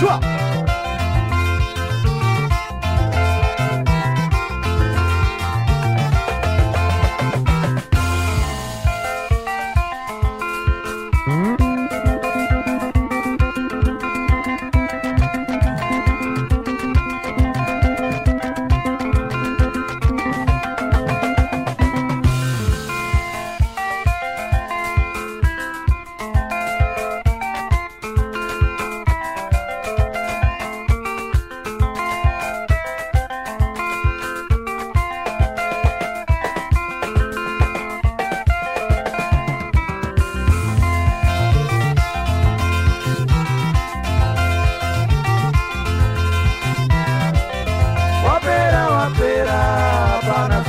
说。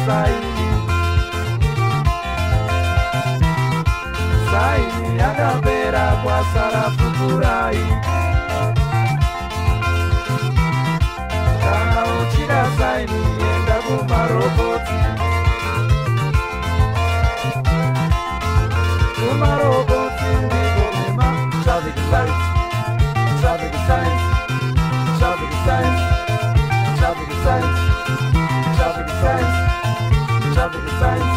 sai sai yakapera kwasara pukurai kana uchida saini enda kumarobotikumaro Bye.